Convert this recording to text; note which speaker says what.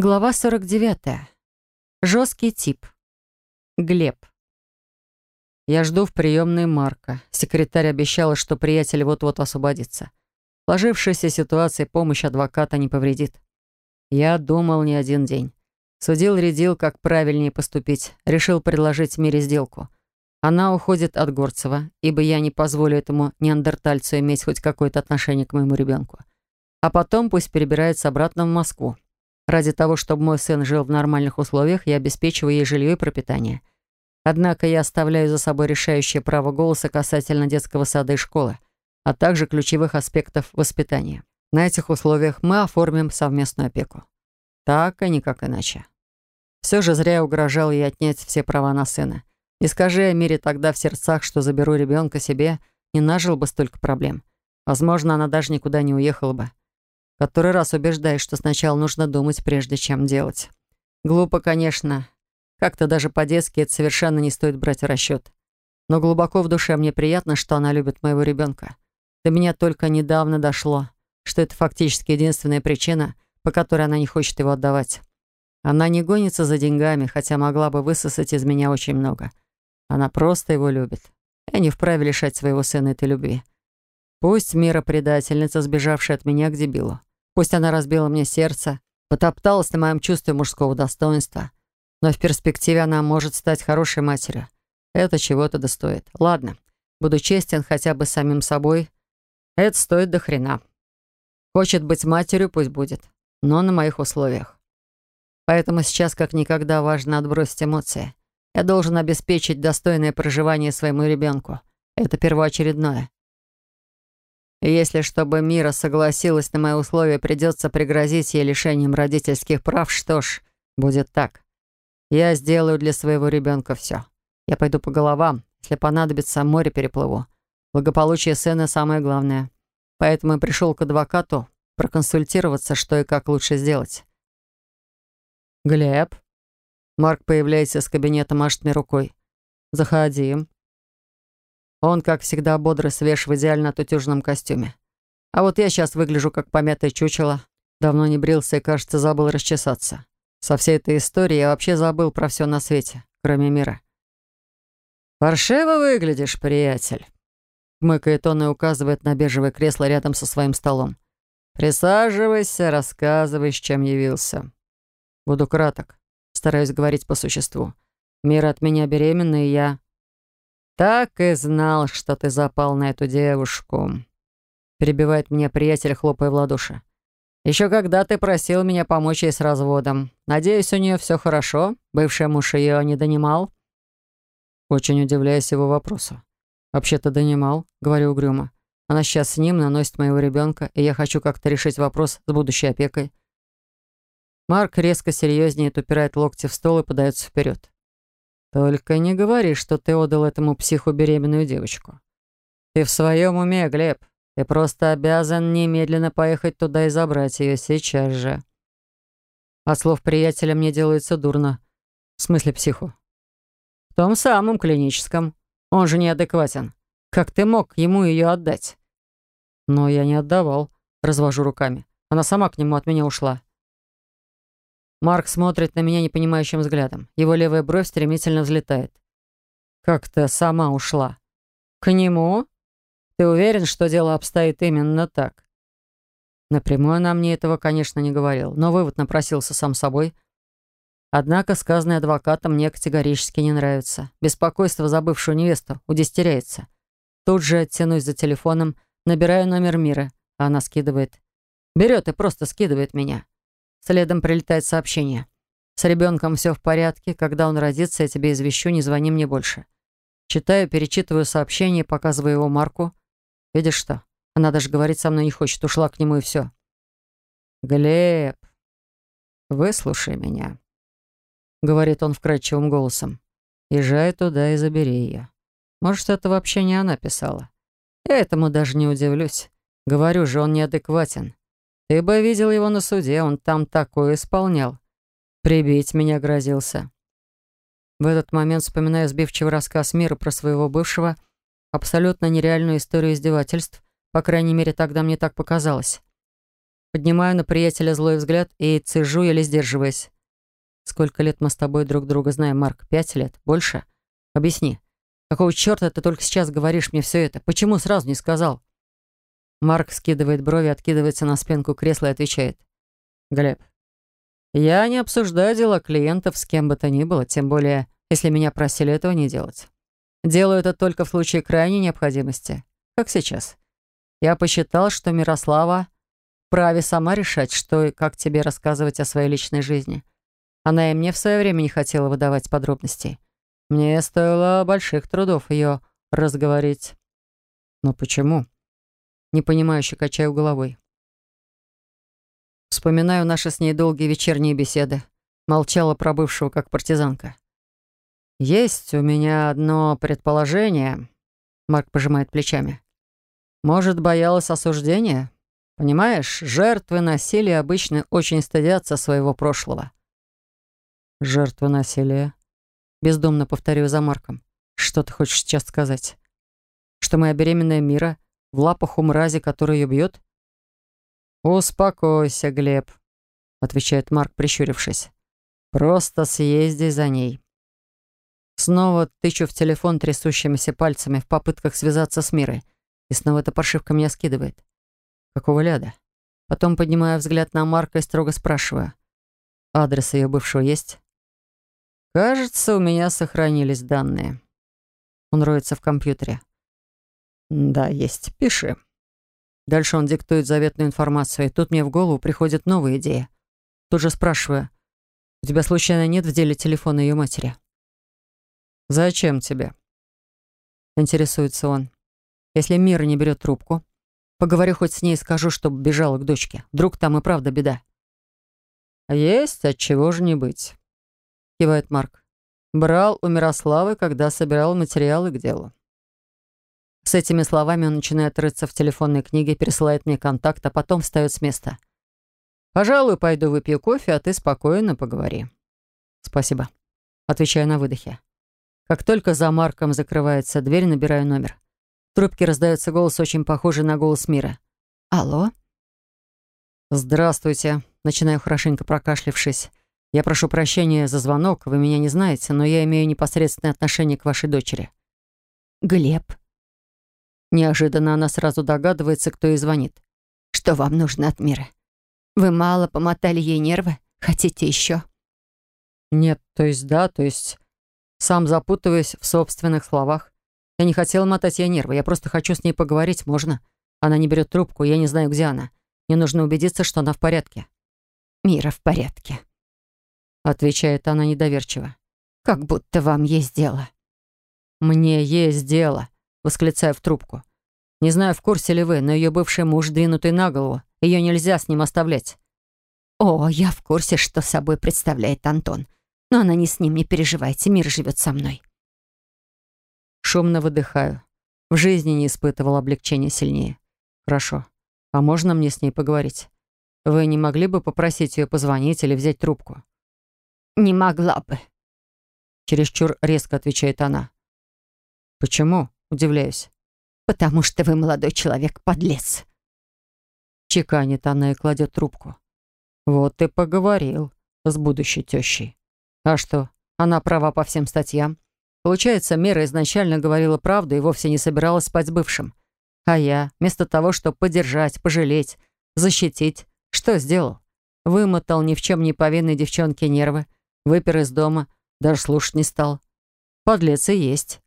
Speaker 1: Глава 49. Жесткий тип. Глеб. Я жду в приемной Марка. Секретарь обещала, что приятель вот-вот освободится. В сложившейся ситуации помощь адвоката не повредит. Я думал не один день. Судил-рядил, как правильнее поступить. Решил предложить Мире сделку. Она уходит от Горцева, ибо я не позволю этому неандертальцу иметь хоть какое-то отношение к моему ребенку. А потом пусть перебирается обратно в Москву. Ради того, чтобы мой сын жил в нормальных условиях, я обеспечиваю ей жилье и пропитание. Однако я оставляю за собой решающее право голоса касательно детского сада и школы, а также ключевых аспектов воспитания. На этих условиях мы оформим совместную опеку. Так, а никак иначе. Все же зря угрожал ей отнять все права на сына. Не скажи о мире тогда в сердцах, что заберу ребенка себе, не нажил бы столько проблем. Возможно, она даже никуда не уехала бы. Который раз убеждаешь, что сначала нужно думать, прежде чем делать. Глупо, конечно. Как-то даже по-детски это совершенно не стоит брать в расчет. Но глубоко в душе мне приятно, что она любит моего ребенка. До меня только недавно дошло, что это фактически единственная причина, по которой она не хочет его отдавать. Она не гонится за деньгами, хотя могла бы высосать из меня очень много. Она просто его любит. Я не вправе лишать своего сына этой любви. Пусть Мира предательница, сбежавшая от меня к дебилу. Пусть она разбила мне сердце, потопталась на моем чувстве мужского достоинства, но в перспективе она может стать хорошей матерью. Это чего-то достоит. Ладно, буду честен хотя бы самим собой. Это стоит до хрена. Хочет быть матерью, пусть будет, но на моих условиях. Поэтому сейчас как никогда важно отбросить эмоции. Я должен обеспечить достойное проживание своему ребенку. Это первоочередное. Если, чтобы Мира согласилась на мои условия, придется пригрозить ей лишением родительских прав, что ж, будет так. Я сделаю для своего ребенка все. Я пойду по головам. Если понадобится, море переплыву. Благополучие сына самое главное. Поэтому я пришел к адвокату проконсультироваться, что и как лучше сделать. «Глеб?» Марк появляется из кабинета, машет мне рукой. «Заходи». Он, как всегда, бодро свеж в идеально отутюженном костюме. А вот я сейчас выгляжу как помятое чучело. Давно не брился и, кажется, забыл расчесаться. Со всей этой историей я вообще забыл про все на свете, кроме мира. «Паршиво выглядишь, приятель», — мыкает он и указывает на бежевое кресло рядом со своим столом. «Присаживайся, рассказывай, с чем явился». Буду краток, стараюсь говорить по существу. Мира от меня беременна, и я «Так и знал, что ты запал на эту девушку», — перебивает меня приятель, хлопая в ладоши. «Еще когда ты просил меня помочь ей с разводом. Надеюсь, у нее все хорошо? Бывший муж ее не донимал?» Очень удивляюсь его вопросу. «Вообще-то донимал», — говорю угрюмо. «Она сейчас с ним наносит моего ребенка, и я хочу как-то решить вопрос с будущей опекой». Марк резко серьезнее упирает локти в стол и подается вперед. «Только не говори, что ты отдал этому психу беременную девочку. Ты в своем уме, Глеб. Ты просто обязан немедленно поехать туда и забрать ее сейчас же». От слов приятеля мне делается дурно. В смысле психу? В том самом клиническом. Он же неадекватен. Как ты мог ему ее отдать? Но я не отдавал. Развожу руками. Она сама к нему от меня ушла. Марк смотрит на меня непонимающим взглядом. Его левая бровь стремительно взлетает. «Как-то сама ушла». «К нему? Ты уверен, что дело обстоит именно так?» Напрямую она мне этого, конечно, не говорил, но вывод напросился сам собой. Однако сказанное адвокатом мне категорически не нравится. Беспокойство за бывшую невесту удестеряется. Тут же тянусь за телефоном, набираю номер Мира, а она скидывает. Берет и просто скидывает меня. Следом прилетает сообщение. «С ребенком все в порядке. Когда он родится, я тебе извещу, не звони мне больше». Читаю, перечитываю сообщение, показываю его Марку. «Видишь что? Она даже говорить со мной не хочет. Ушла к нему и все». «Глеб, выслушай меня», — говорит он вкрадчивым голосом. «Езжай туда и забери ее. Может, это вообще не она писала. Я этому даже не удивлюсь. Говорю же, он неадекватен. Ты бы видел его на суде, он там такое исполнял. Прибить меня грозился. В этот момент вспоминаю сбивчивый рассказ Мира про своего бывшего, абсолютно нереальную историю издевательств, по крайней мере, тогда мне так показалось. Поднимаю на приятеля злой взгляд и цежу, еле сдерживаясь. Сколько лет мы с тобой друг друга знаем, Марк? Пять лет? Больше? Объясни. Какого черта ты только сейчас говоришь мне все это? Почему сразу не сказал? Марк скидывает брови, откидывается на спинку кресла и отвечает. Глеб, я не обсуждаю дела клиентов с кем бы то ни было, тем более, если меня просили этого не делать. Делаю это только в случае крайней необходимости, как сейчас. Я посчитал, что Мирослава вправе сама решать, что и как тебе рассказывать о своей личной жизни. Она и мне в свое время не хотела выдавать подробностей. Мне стоило больших трудов ее разговорить. Но почему? Непонимающе качаю головой. Вспоминаю наши с ней долгие вечерние беседы. Молчала про бывшего, как партизанка. «Есть у меня одно предположение», — Марк пожимает плечами. «Может, боялась осуждения? Понимаешь, жертвы насилия обычно очень стыдятся своего прошлого». «Жертвы насилия?» Бездумно повторю за Марком. «Что ты хочешь сейчас сказать? Что моя беременная Мира в лапах у мрази, который ее бьет?» «Успокойся, Глеб», — отвечает Марк, прищурившись. «Просто съезди за ней». Снова тычу в телефон трясущимися пальцами в попытках связаться с Мирой. И снова эта паршивка меня скидывает. Какого ляда? Потом поднимаю взгляд на Марка и строго спрашиваю. Адрес ее бывшего есть? Кажется, у меня сохранились данные. Он роется в компьютере. Да, есть. Пиши. Дальше он диктует заветную информацию, и тут мне в голову приходит новая идея. Тут же спрашиваю, «У тебя случайно нет в деле телефона ее матери?» «Зачем тебе?» Интересуется он. «Если Мира не берет трубку, поговорю хоть с ней и скажу, чтобы бежала к дочке. Вдруг там и правда беда». «Есть, от чего же не быть», — кивает Марк. «Брал у Мирославы, когда собирал материалы к делу. С этими словами он начинает рыться в телефонной книге, пересылает мне контакт, а потом встает с места. «Пожалуй, пойду выпью кофе, а ты спокойно поговори». «Спасибо». Отвечаю на выдохе. Как только за Марком закрывается дверь, набираю номер. В трубке раздается голос, очень похожий на голос Мира. «Алло?» «Здравствуйте», — начинаю хорошенько прокашлившись. «Я прошу прощения за звонок, вы меня не знаете, но я имею непосредственное отношение к вашей дочери».
Speaker 2: «Глеб»,
Speaker 1: Неожиданно она сразу догадывается, кто ей звонит.
Speaker 2: «Что вам нужно от мира? Вы мало помотали ей нервы? Хотите еще?»
Speaker 1: «Нет, то есть да, то есть...» Сам запутываясь в собственных словах. Я не хотела мотать ей нервы, я просто хочу с ней поговорить, можно? Она не берет трубку, я не знаю, где она. Мне нужно убедиться, что она в порядке.
Speaker 2: «Мира в порядке», —
Speaker 1: отвечает она недоверчиво.
Speaker 2: «Как будто вам есть дело».
Speaker 1: «Мне есть дело», восклицаю в трубку. «Не знаю, в курсе ли вы, но ее бывший муж, двинутый на голову. Ее нельзя с ним оставлять».
Speaker 2: «О, я в курсе, что собой представляет Антон. Но она не с ним, не переживайте, мир живет со мной».
Speaker 1: Шумно выдыхаю. В жизни не испытывал облегчения сильнее. «Хорошо. А можно мне с ней поговорить? Вы не могли бы попросить ее позвонить или взять трубку?»
Speaker 2: «Не могла бы», —
Speaker 1: чересчур резко отвечает она. «Почему?» Удивляюсь.
Speaker 2: «Потому что вы, молодой человек, подлец».
Speaker 1: Чеканит она и кладет трубку. Вот ты поговорил с будущей тещей. А что, она права по всем статьям. Получается, Мера изначально говорила правду и вовсе не собиралась спать с бывшим. А я, вместо того, чтобы поддержать, пожалеть, защитить, что сделал? Вымотал ни в чем не повинной девчонке нервы, выпер из дома, даже слушать не стал. Подлец и есть.